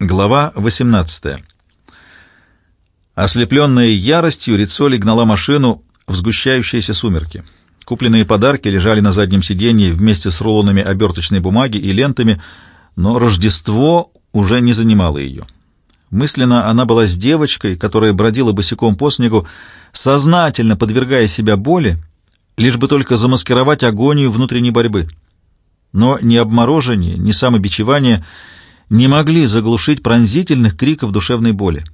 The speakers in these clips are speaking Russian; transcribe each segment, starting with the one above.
Глава 18. Ослепленная яростью, Рицоли гнала машину в сгущающиеся сумерки. Купленные подарки лежали на заднем сиденье вместе с рулонами оберточной бумаги и лентами, но Рождество уже не занимало ее. Мысленно она была с девочкой, которая бродила босиком по снегу, сознательно подвергая себя боли, лишь бы только замаскировать агонию внутренней борьбы. Но ни обморожение, ни самобичевание не могли заглушить пронзительных криков душевной боли.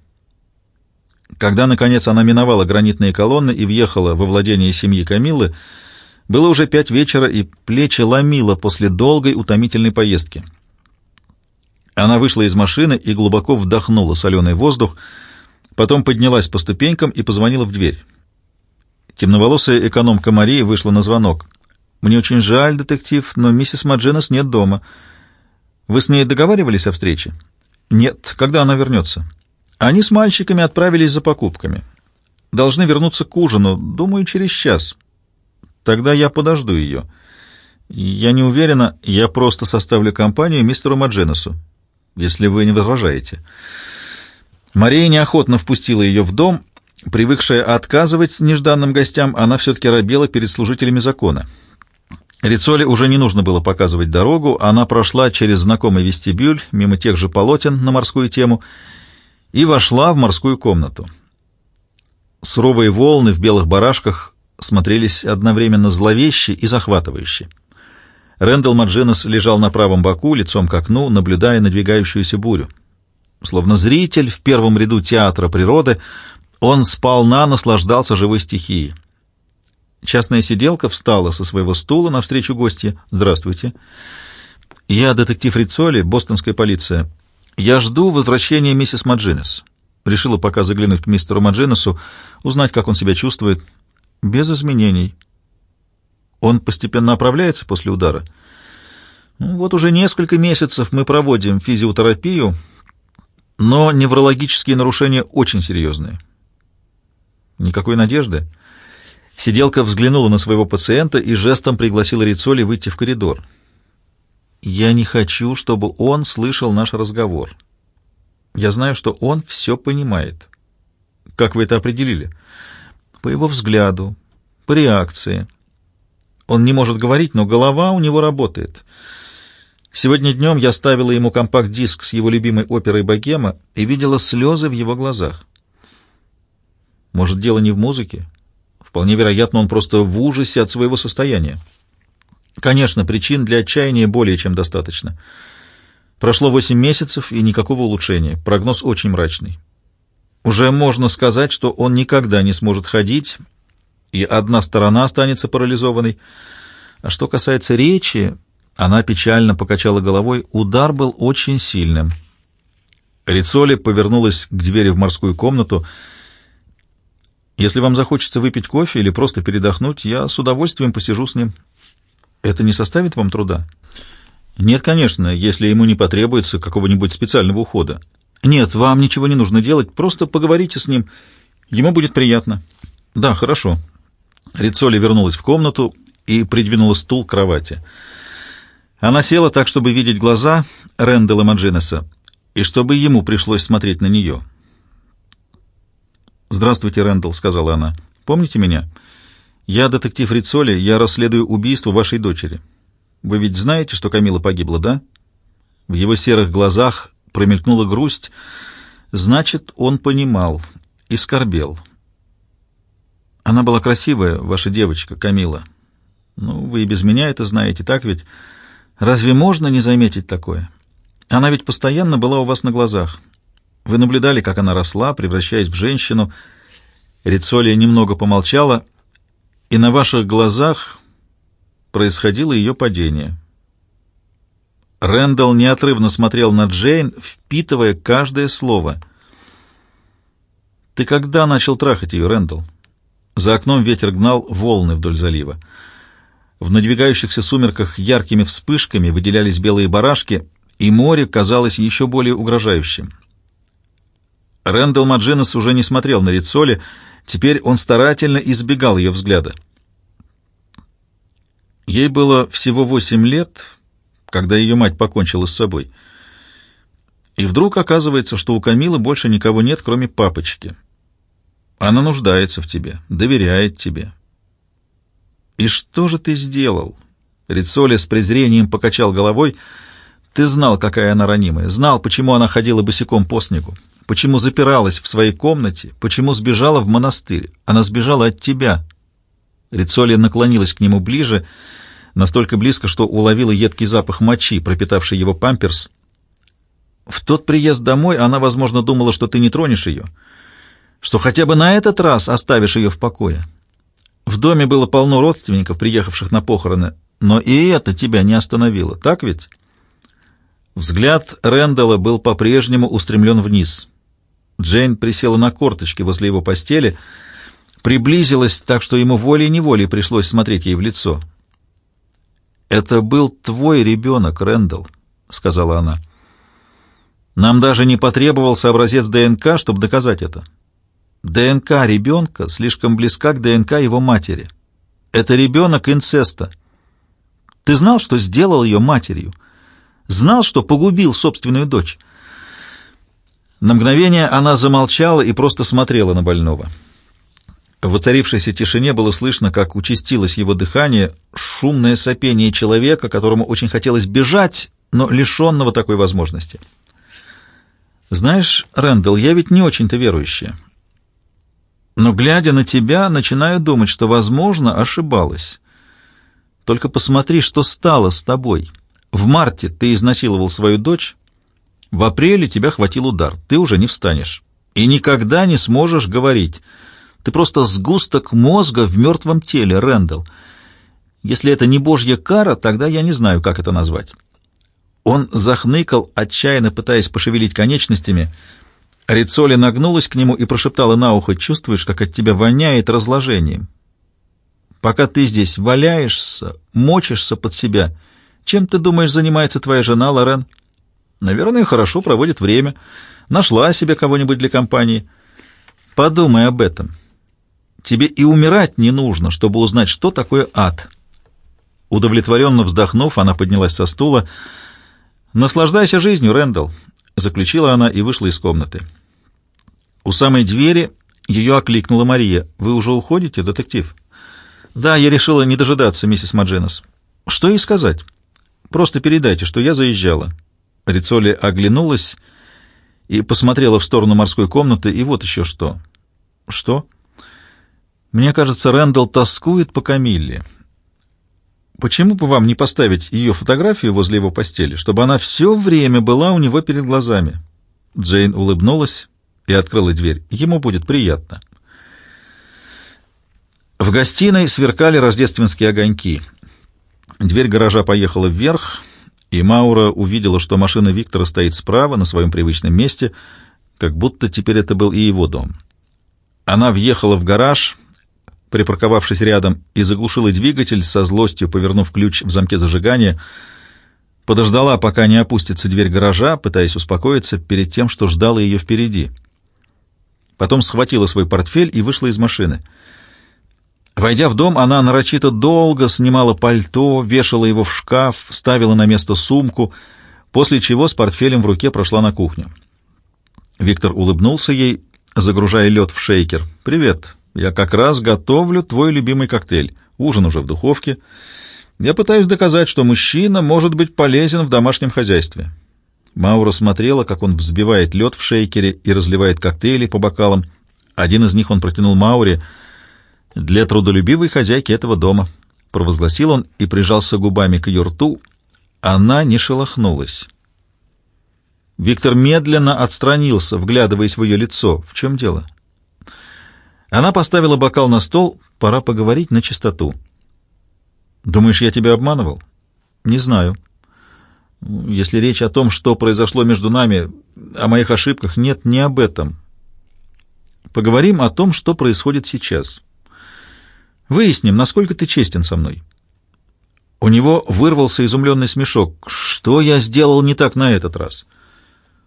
Когда, наконец, она миновала гранитные колонны и въехала во владение семьи Камилы, было уже пять вечера, и плечи ломило после долгой утомительной поездки. Она вышла из машины и глубоко вдохнула соленый воздух, потом поднялась по ступенькам и позвонила в дверь. Темноволосая экономка Марии вышла на звонок. «Мне очень жаль, детектив, но миссис Мадженес нет дома. Вы с ней договаривались о встрече?» «Нет. Когда она вернется?» «Они с мальчиками отправились за покупками. Должны вернуться к ужину, думаю, через час. Тогда я подожду ее. Я не уверена, я просто составлю компанию мистеру Мадженесу, если вы не возражаете». Мария неохотно впустила ее в дом. Привыкшая отказывать нежданным гостям, она все-таки робела перед служителями закона. Рицоле уже не нужно было показывать дорогу, она прошла через знакомый вестибюль, мимо тех же полотен на морскую тему, и вошла в морскую комнату. Суровые волны в белых барашках смотрелись одновременно зловеще и захватывающе. Рэндалл Маджинес лежал на правом боку, лицом к окну, наблюдая надвигающуюся бурю. Словно зритель в первом ряду театра природы, он сполна наслаждался живой стихией. Частная сиделка встала со своего стула навстречу гостье. «Здравствуйте. Я детектив Рицоли, бостонская полиция. Я жду возвращения миссис Маджинес. Решила пока заглянуть к мистеру Маджинесу, узнать, как он себя чувствует. Без изменений. Он постепенно оправляется после удара. Ну, вот уже несколько месяцев мы проводим физиотерапию, но неврологические нарушения очень серьезные. Никакой надежды?» Сиделка взглянула на своего пациента и жестом пригласила Рицоли выйти в коридор. «Я не хочу, чтобы он слышал наш разговор. Я знаю, что он все понимает». «Как вы это определили?» «По его взгляду, по реакции. Он не может говорить, но голова у него работает». Сегодня днем я ставила ему компакт-диск с его любимой оперой «Богема» и видела слезы в его глазах. Может, дело не в музыке? Вполне вероятно, он просто в ужасе от своего состояния. Конечно, причин для отчаяния более чем достаточно. Прошло восемь месяцев и никакого улучшения. Прогноз очень мрачный. Уже можно сказать, что он никогда не сможет ходить, и одна сторона останется парализованной. А что касается речи, она печально покачала головой, удар был очень сильным. Рицоли повернулась к двери в морскую комнату, если вам захочется выпить кофе или просто передохнуть, я с удовольствием посижу с ним. Это не составит вам труда? Нет, конечно, если ему не потребуется какого-нибудь специального ухода. Нет, вам ничего не нужно делать, просто поговорите с ним. Ему будет приятно. Да, хорошо. Рицоли вернулась в комнату и придвинула стул к кровати. Она села так, чтобы видеть глаза Рэндала Маджинеса, и чтобы ему пришлось смотреть на нее. «Здравствуйте, Рэндалл», — сказала она. «Помните меня? Я детектив Рицоли, я расследую убийство вашей дочери. Вы ведь знаете, что Камила погибла, да?» В его серых глазах промелькнула грусть. Значит, он понимал и скорбел. Она была красивая, ваша девочка, Камила. Ну, вы и без меня это знаете, так ведь? Разве можно не заметить такое? Она ведь постоянно была у вас на глазах. Вы наблюдали, как она росла, превращаясь в женщину. Рицолия немного помолчала, и на ваших глазах происходило ее падение. Рэндалл неотрывно смотрел на Джейн, впитывая каждое слово. «Ты когда начал трахать ее, Рэндалл?» За окном ветер гнал волны вдоль залива. В надвигающихся сумерках яркими вспышками выделялись белые барашки, и море казалось еще более угрожающим. Рэндалл Маджинес уже не смотрел на Рицоли, теперь он старательно избегал ее взгляда. Ей было всего восемь лет, когда ее мать покончила с собой. И вдруг оказывается, что у Камилы больше никого нет, кроме папочки. Она нуждается в тебе, доверяет тебе. И что же ты сделал? Рицоли с презрением покачал головой. Ты знал, какая она ранимая, знал, почему она ходила босиком по снегу, почему запиралась в своей комнате, почему сбежала в монастырь. Она сбежала от тебя. Рицоли наклонилась к нему ближе, настолько близко, что уловила едкий запах мочи, пропитавший его памперс. В тот приезд домой она, возможно, думала, что ты не тронешь ее, что хотя бы на этот раз оставишь ее в покое. В доме было полно родственников, приехавших на похороны, но и это тебя не остановило, так ведь? Взгляд Рэндалла был по-прежнему устремлен вниз. Джейн присела на корточки возле его постели, приблизилась так, что ему волей-неволей пришлось смотреть ей в лицо. «Это был твой ребенок, Рэндалл», — сказала она. «Нам даже не потребовался образец ДНК, чтобы доказать это. ДНК ребенка слишком близка к ДНК его матери. Это ребенок инцеста. Ты знал, что сделал ее матерью? Знал, что погубил собственную дочь?» На мгновение она замолчала и просто смотрела на больного. В воцарившейся тишине было слышно, как участилось его дыхание, шумное сопение человека, которому очень хотелось бежать, но лишенного такой возможности. «Знаешь, Рэндалл, я ведь не очень-то верующая. Но, глядя на тебя, начинаю думать, что, возможно, ошибалась. Только посмотри, что стало с тобой. В марте ты изнасиловал свою дочь, в апреле тебя хватил удар, ты уже не встанешь и никогда не сможешь говорить». Ты просто сгусток мозга в мертвом теле, Рэндалл. Если это не божья кара, тогда я не знаю, как это назвать». Он захныкал, отчаянно пытаясь пошевелить конечностями. Рицоли нагнулась к нему и прошептала на ухо, «Чувствуешь, как от тебя воняет разложением? Пока ты здесь валяешься, мочишься под себя, чем, ты думаешь, занимается твоя жена, Лорен? Наверное, хорошо проводит время. Нашла себе кого-нибудь для компании. Подумай об этом. Тебе и умирать не нужно, чтобы узнать, что такое ад». Удовлетворенно вздохнув, она поднялась со стула. «Наслаждайся жизнью, Рэндалл», — заключила она и вышла из комнаты. У самой двери ее окликнула Мария. «Вы уже уходите, детектив?» «Да, я решила не дожидаться, миссис Маджинес». «Что ей сказать?» «Просто передайте, что я заезжала». Рицоли оглянулась и посмотрела в сторону морской комнаты, и вот еще что. «Что?» Мне кажется, Рэндалл тоскует по Камилле. Почему бы вам не поставить ее фотографию возле его постели, чтобы она все время была у него перед глазами?» Джейн улыбнулась и открыла дверь. «Ему будет приятно». В гостиной сверкали рождественские огоньки. Дверь гаража поехала вверх, и Маура увидела, что машина Виктора стоит справа, на своем привычном месте, как будто теперь это был и его дом. Она въехала в гараж, припарковавшись рядом, и заглушила двигатель со злостью, повернув ключ в замке зажигания, подождала, пока не опустится дверь гаража, пытаясь успокоиться перед тем, что ждало ее впереди. Потом схватила свой портфель и вышла из машины. Войдя в дом, она нарочито долго снимала пальто, вешала его в шкаф, ставила на место сумку, после чего с портфелем в руке прошла на кухню. Виктор улыбнулся ей, загружая лед в шейкер. «Привет», я как раз готовлю твой любимый коктейль. Ужин уже в духовке. Я пытаюсь доказать, что мужчина может быть полезен в домашнем хозяйстве». Маура смотрела, как он взбивает лед в шейкере и разливает коктейли по бокалам. Один из них он протянул Мауре для трудолюбивой хозяйки этого дома. Провозгласил он и прижался губами к ее рту. Она не шелохнулась. Виктор медленно отстранился, вглядываясь в ее лицо. В чем дело? Она поставила бокал на стол. Пора поговорить на чистоту. «Думаешь, я тебя обманывал?» «Не знаю. Если речь о том, что произошло между нами, о моих ошибках, нет, не об этом. Поговорим о том, что происходит сейчас. Выясним, насколько ты честен со мной». У него вырвался изумленный смешок. «Что я сделал не так на этот раз?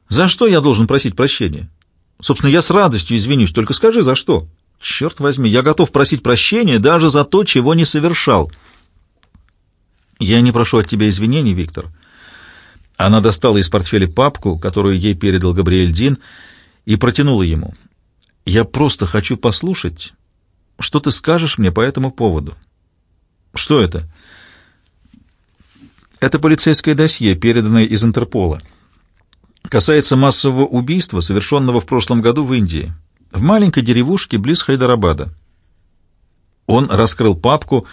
За что я должен просить прощения? Собственно, я с радостью извинюсь, только скажи, за что?» Черт возьми, я готов просить прощения даже за то, чего не совершал. Я не прошу от тебя извинений, Виктор. Она достала из портфеля папку, которую ей передал Габриэль Дин, и протянула ему. «Я просто хочу послушать, что ты скажешь мне по этому поводу». «Что это?» «Это полицейское досье, переданное из Интерпола. Касается массового убийства, совершенного в прошлом году в Индии, в маленькой деревушке близ Хайдарабада». Он раскрыл папку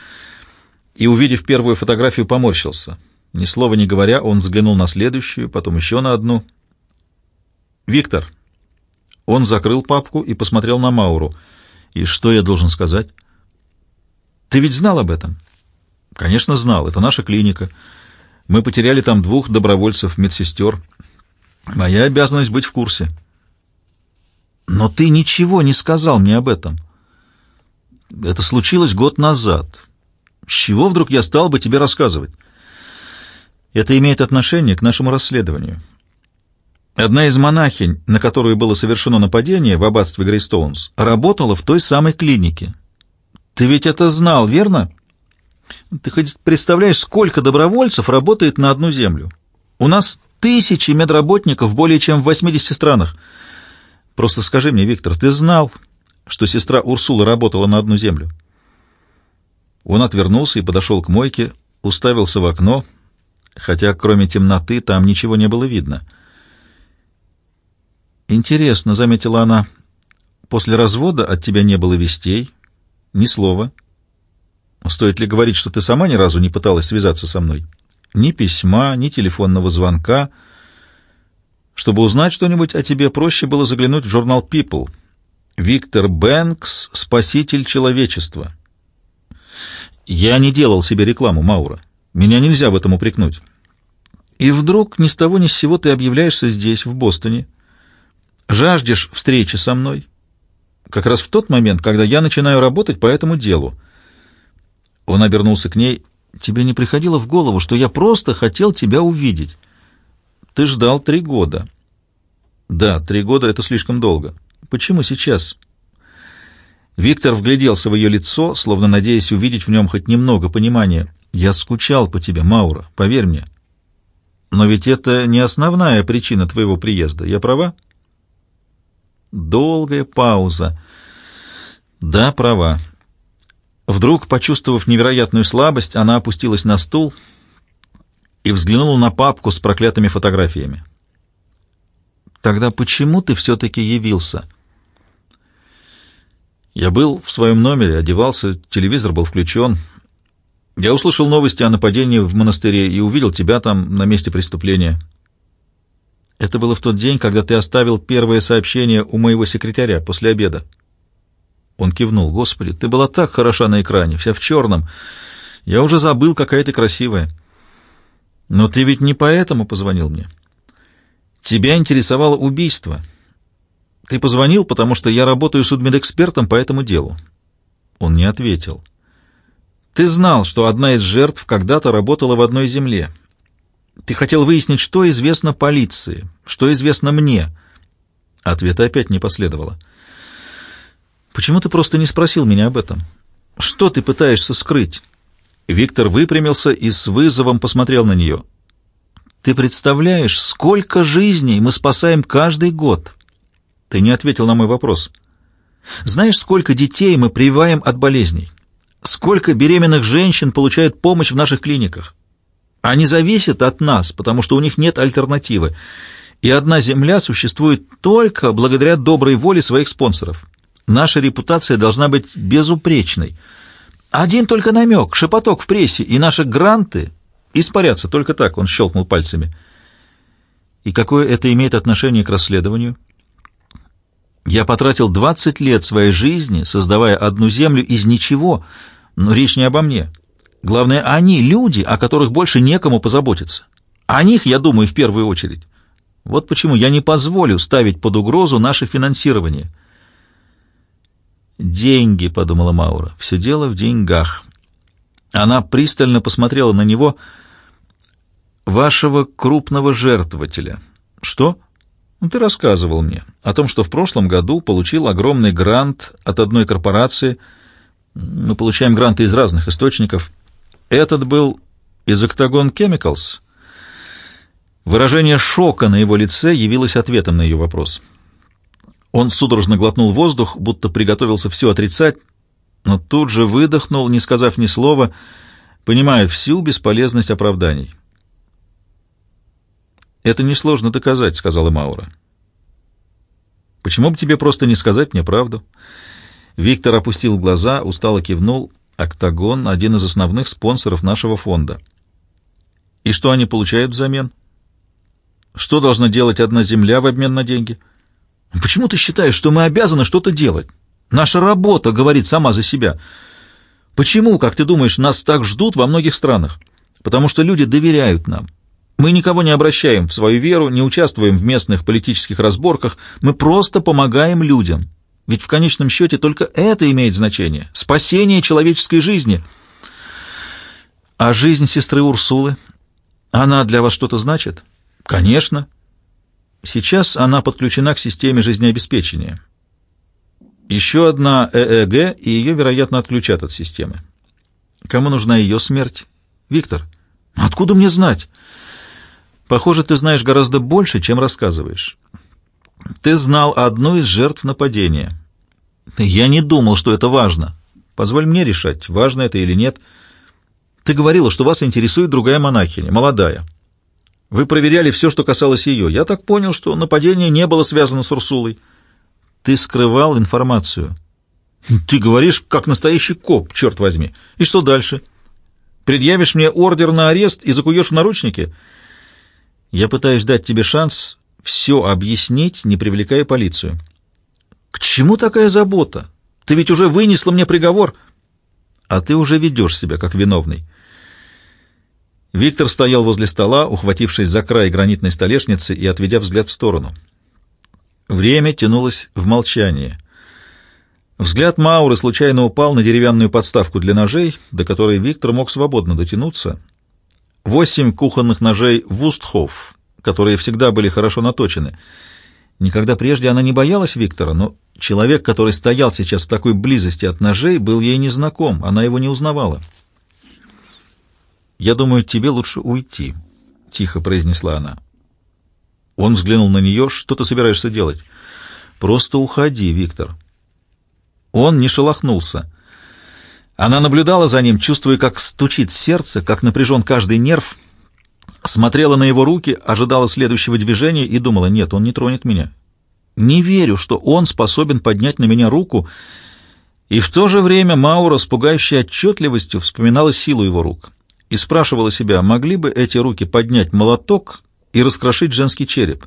и, увидев первую фотографию, поморщился. Ни слова не говоря, он взглянул на следующую, потом еще на одну. «Виктор». Он закрыл папку и посмотрел на Мауру. «И что я должен сказать?» «Ты ведь знал об этом?» «Конечно, знал. Это наша клиника. Мы потеряли там двух добровольцев-медсестер. Моя обязанность быть в курсе». «Но ты ничего не сказал мне об этом». «Это случилось год назад. С чего вдруг я стал бы тебе рассказывать?» Это имеет отношение к нашему расследованию. Одна из монахинь, на которую было совершено нападение в аббатстве Грейстоунс, работала в той самой клинике. Ты ведь это знал, верно? Ты хоть представляешь, сколько добровольцев работает на одну землю? У нас тысячи медработников более чем в 80 странах. Просто скажи мне, Виктор, ты знал, что сестра Урсула работала на одну землю? Он отвернулся и подошел к мойке, уставился в окно, хотя кроме темноты там ничего не было видно. «Интересно», — заметила она, — «после развода от тебя не было вестей, ни слова. Стоит ли говорить, что ты сама ни разу не пыталась связаться со мной? Ни письма, ни телефонного звонка. Чтобы узнать что-нибудь о тебе, проще было заглянуть в журнал People. Виктор Бэнкс — спаситель человечества». «Я не делал себе рекламу, Маура». Меня нельзя в этом упрекнуть. И вдруг ни с того ни с сего ты объявляешься здесь, в Бостоне. Жаждешь встречи со мной. Как раз в тот момент, когда я начинаю работать по этому делу. Он обернулся к ней. Тебе не приходило в голову, что я просто хотел тебя увидеть? Ты ждал три года. Да, три года — это слишком долго. Почему сейчас? Виктор вгляделся в ее лицо, словно надеясь увидеть в нем хоть немного понимания. Я скучал по тебе, Маура, поверь мне. Но ведь это не основная причина твоего приезда. Я права? Долгая пауза. Да, права. Вдруг, почувствовав невероятную слабость, она опустилась на стул и взглянула на папку с проклятыми фотографиями. «Тогда почему ты все-таки явился?» «Я был в своем номере, одевался, телевизор был включен. Я услышал новости о нападении в монастыре и увидел тебя там на месте преступления. Это было в тот день, когда ты оставил первое сообщение у моего секретаря после обеда. Он кивнул. Господи, ты была так хороша на экране, вся в черном. Я уже забыл, какая ты красивая. Но ты ведь не поэтому позвонил мне. Тебя интересовало убийство. Ты позвонил, потому что я работаю судмедэкспертом по этому делу. Он не ответил. Ты знал, что одна из жертв когда-то работала в одной земле. Ты хотел выяснить, что известно полиции, что известно мне. Ответа опять не последовало. Почему ты просто не спросил меня об этом? Что ты пытаешься скрыть? Виктор выпрямился и с вызовом посмотрел на нее. Ты представляешь, сколько жизней мы спасаем каждый год? Ты не ответил на мой вопрос. Знаешь, сколько детей мы прививаем от болезней? Сколько беременных женщин получают помощь в наших клиниках? Они зависят от нас, потому что у них нет альтернативы. И одна земля существует только благодаря доброй воле своих спонсоров. Наша репутация должна быть безупречной. Один только намек, шепоток в прессе, и наши гранты испарятся только так, он щелкнул пальцами. И какое это имеет отношение к расследованию? Я потратил 20 лет своей жизни, создавая одну землю из ничего, но речь не обо мне. Главное, они люди, о которых больше некому позаботиться. О них, я думаю, в первую очередь. Вот почему я не позволю ставить под угрозу наше финансирование. «Деньги», — подумала Маура, — «все дело в деньгах». Она пристально посмотрела на него. «Вашего крупного жертвователя». «Что?» Ну, ты рассказывал мне о том, что в прошлом году получил огромный грант от одной корпорации. Мы получаем гранты из разных источников. Этот был из Octagon Chemicals. Выражение шока на его лице явилось ответом на ее вопрос. Он судорожно глотнул воздух, будто приготовился все отрицать, но тут же выдохнул, не сказав ни слова, понимая всю бесполезность оправданий. «Это несложно доказать», — сказала Маура. «Почему бы тебе просто не сказать мне правду?» Виктор опустил глаза, устало кивнул. «Октагон — один из основных спонсоров нашего фонда». «И что они получают взамен?» «Что должна делать одна земля в обмен на деньги?» «Почему ты считаешь, что мы обязаны что-то делать? Наша работа говорит сама за себя. Почему, как ты думаешь, нас так ждут во многих странах? Потому что люди доверяют нам». Мы никого не обращаем в свою веру, не участвуем в местных политических разборках, мы просто помогаем людям. Ведь в конечном счете только это имеет значение – спасение человеческой жизни. А жизнь сестры Урсулы, она для вас что-то значит? Конечно. Сейчас она подключена к системе жизнеобеспечения. Еще одна ЭЭГ, и ее, вероятно, отключат от системы. Кому нужна ее смерть? Виктор, откуда мне знать? Похоже, ты знаешь гораздо больше, чем рассказываешь. Ты знал одну из жертв нападения. Я не думал, что это важно. Позволь мне решать, важно это или нет. Ты говорила, что вас интересует другая монахиня, молодая. Вы проверяли все, что касалось ее. Я так понял, что нападение не было связано с Урсулой. Ты скрывал информацию. Ты говоришь, как настоящий коп, черт возьми. И что дальше? Предъявишь мне ордер на арест и закуешь в наручники?» Я пытаюсь дать тебе шанс все объяснить, не привлекая полицию. К чему такая забота? Ты ведь уже вынесла мне приговор. А ты уже ведешь себя как виновный. Виктор стоял возле стола, ухватившись за край гранитной столешницы и отведя взгляд в сторону. Время тянулось в молчании. Взгляд Мауры случайно упал на деревянную подставку для ножей, до которой Виктор мог свободно дотянуться, Восемь кухонных ножей Вустхоф, которые всегда были хорошо наточены. Никогда прежде она не боялась Виктора, но человек, который стоял сейчас в такой близости от ножей, был ей незнаком, она его не узнавала. «Я думаю, тебе лучше уйти», — тихо произнесла она. Он взглянул на нее. «Что ты собираешься делать?» «Просто уходи, Виктор». Он не шелохнулся. Она наблюдала за ним, чувствуя, как стучит сердце, как напряжен каждый нерв, смотрела на его руки, ожидала следующего движения и думала, нет, он не тронет меня. Не верю, что он способен поднять на меня руку, и в то же время Маура с пугающей отчетливостью вспоминала силу его рук и спрашивала себя, могли бы эти руки поднять молоток и раскрошить женский череп.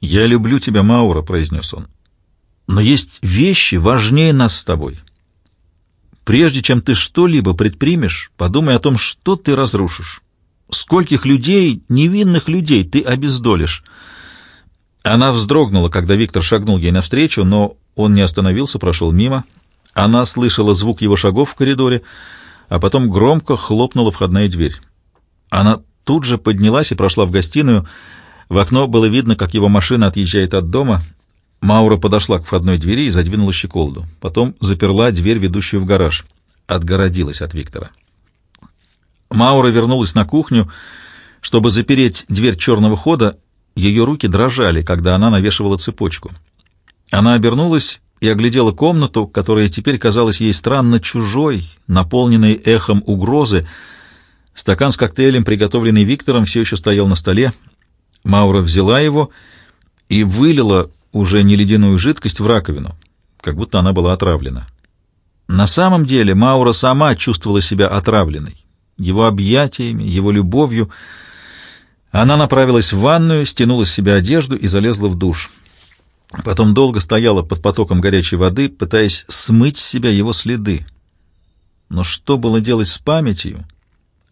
«Я люблю тебя, Маура», — произнес он. «Но есть вещи важнее нас с тобой. Прежде чем ты что-либо предпримешь, подумай о том, что ты разрушишь. Скольких людей, невинных людей, ты обездолишь. Она вздрогнула, когда Виктор шагнул ей навстречу, но он не остановился, прошел мимо. Она слышала звук его шагов в коридоре, а потом громко хлопнула входная дверь. Она тут же поднялась и прошла в гостиную. В окно было видно, как его машина отъезжает от дома — Маура подошла к входной двери и задвинула щеколду. Потом заперла дверь, ведущую в гараж. Отгородилась от Виктора. Маура вернулась на кухню. Чтобы запереть дверь черного хода, ее руки дрожали, когда она навешивала цепочку. Она обернулась и оглядела комнату, которая теперь казалась ей странно чужой, наполненной эхом угрозы. Стакан с коктейлем, приготовленный Виктором, все еще стоял на столе. Маура взяла его и вылила уже не ледяную жидкость в раковину, как будто она была отравлена. На самом деле Маура сама чувствовала себя отравленной, его объятиями, его любовью. Она направилась в ванную, стянула с себя одежду и залезла в душ. Потом долго стояла под потоком горячей воды, пытаясь смыть с себя его следы. Но что было делать с памятью?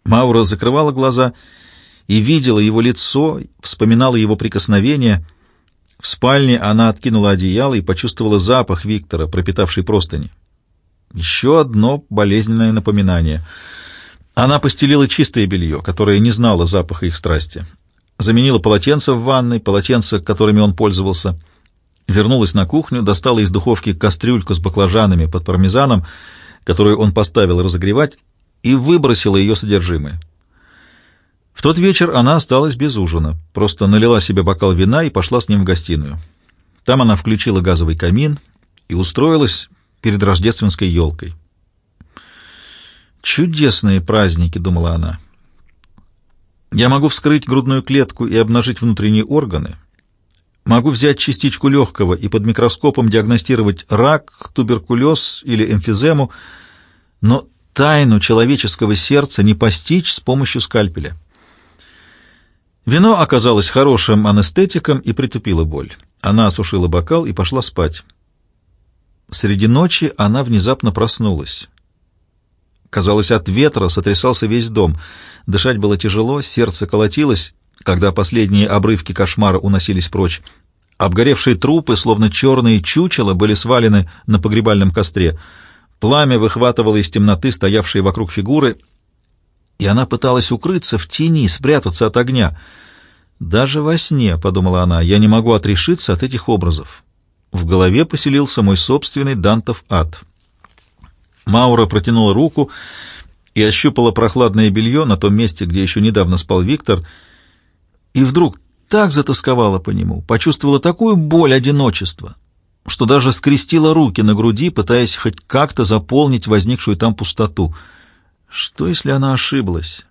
Маура закрывала глаза и видела его лицо, вспоминала его прикосновения — в спальне она откинула одеяло и почувствовала запах Виктора, пропитавший простыни. Еще одно болезненное напоминание. Она постелила чистое белье, которое не знало запаха их страсти. Заменила полотенце в ванной, полотенце, которыми он пользовался. Вернулась на кухню, достала из духовки кастрюльку с баклажанами под пармезаном, которую он поставил разогревать, и выбросила ее содержимое. В тот вечер она осталась без ужина, просто налила себе бокал вина и пошла с ним в гостиную. Там она включила газовый камин и устроилась перед рождественской елкой. «Чудесные праздники», — думала она. «Я могу вскрыть грудную клетку и обнажить внутренние органы, могу взять частичку легкого и под микроскопом диагностировать рак, туберкулез или эмфизему, но тайну человеческого сердца не постичь с помощью скальпеля». Вино оказалось хорошим анестетиком и притупило боль. Она осушила бокал и пошла спать. Среди ночи она внезапно проснулась. Казалось, от ветра сотрясался весь дом. Дышать было тяжело, сердце колотилось, когда последние обрывки кошмара уносились прочь. Обгоревшие трупы, словно черные чучела, были свалены на погребальном костре. Пламя выхватывало из темноты стоявшие вокруг фигуры, и она пыталась укрыться в тени, спрятаться от огня. «Даже во сне», — подумала она, — «я не могу отрешиться от этих образов». В голове поселился мой собственный Дантов ад. Маура протянула руку и ощупала прохладное белье на том месте, где еще недавно спал Виктор, и вдруг так затасковала по нему, почувствовала такую боль одиночества, что даже скрестила руки на груди, пытаясь хоть как-то заполнить возникшую там пустоту — что, если она ошиблась?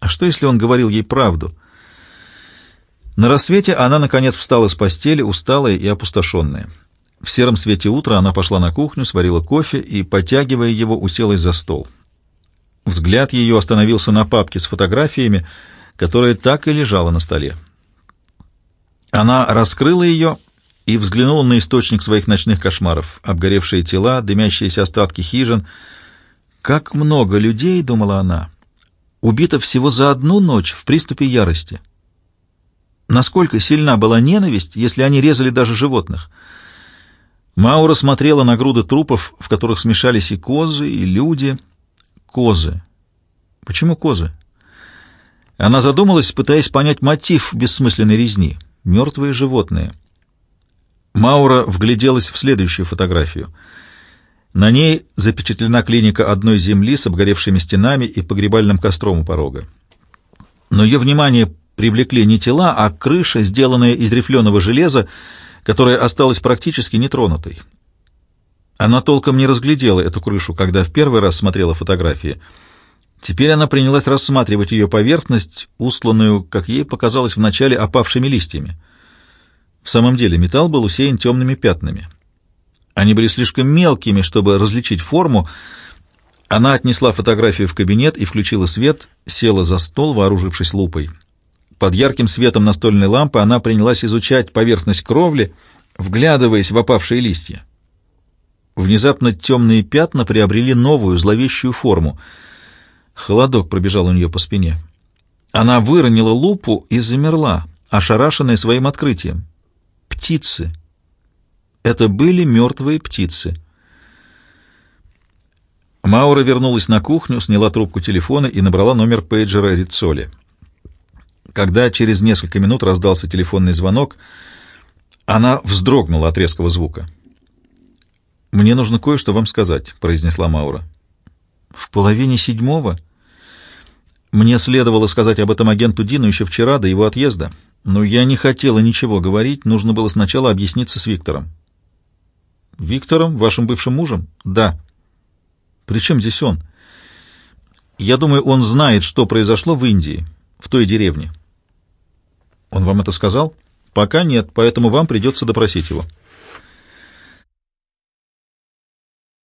А что, если он говорил ей правду? На рассвете она, наконец, встала с постели, усталая и опустошенная. В сером свете утра она пошла на кухню, сварила кофе и, потягивая его, уселась за стол. Взгляд ее остановился на папке с фотографиями, которая так и лежала на столе. Она раскрыла ее и взглянула на источник своих ночных кошмаров. Обгоревшие тела, дымящиеся остатки хижин — как много людей, думала она, убито всего за одну ночь в приступе ярости. Насколько сильна была ненависть, если они резали даже животных. Маура смотрела на груды трупов, в которых смешались и козы, и люди. Козы. Почему козы? Она задумалась, пытаясь понять мотив бессмысленной резни. Мертвые животные. Маура вгляделась в следующую фотографию — на ней запечатлена клиника одной земли с обгоревшими стенами и погребальным костром у порога. Но ее внимание привлекли не тела, а крыша, сделанная из рифленого железа, которая осталась практически нетронутой. Она толком не разглядела эту крышу, когда в первый раз смотрела фотографии. Теперь она принялась рассматривать ее поверхность, устланную, как ей показалось вначале, опавшими листьями. В самом деле металл был усеян темными пятнами. Они были слишком мелкими, чтобы различить форму. Она отнесла фотографию в кабинет и включила свет, села за стол, вооружившись лупой. Под ярким светом настольной лампы она принялась изучать поверхность кровли, вглядываясь в опавшие листья. Внезапно темные пятна приобрели новую зловещую форму. Холодок пробежал у нее по спине. Она выронила лупу и замерла, ошарашенная своим открытием. Птицы — это были мертвые птицы. Маура вернулась на кухню, сняла трубку телефона и набрала номер пейджера Рицоли. Когда через несколько минут раздался телефонный звонок, она вздрогнула от резкого звука. «Мне нужно кое-что вам сказать», — произнесла Маура. «В половине седьмого?» «Мне следовало сказать об этом агенту Дину еще вчера, до его отъезда, но я не хотела ничего говорить, нужно было сначала объясниться с Виктором». Виктором, вашим бывшим мужем? Да. При чем здесь он? Я думаю, он знает, что произошло в Индии, в той деревне. Он вам это сказал? Пока нет, поэтому вам придется допросить его.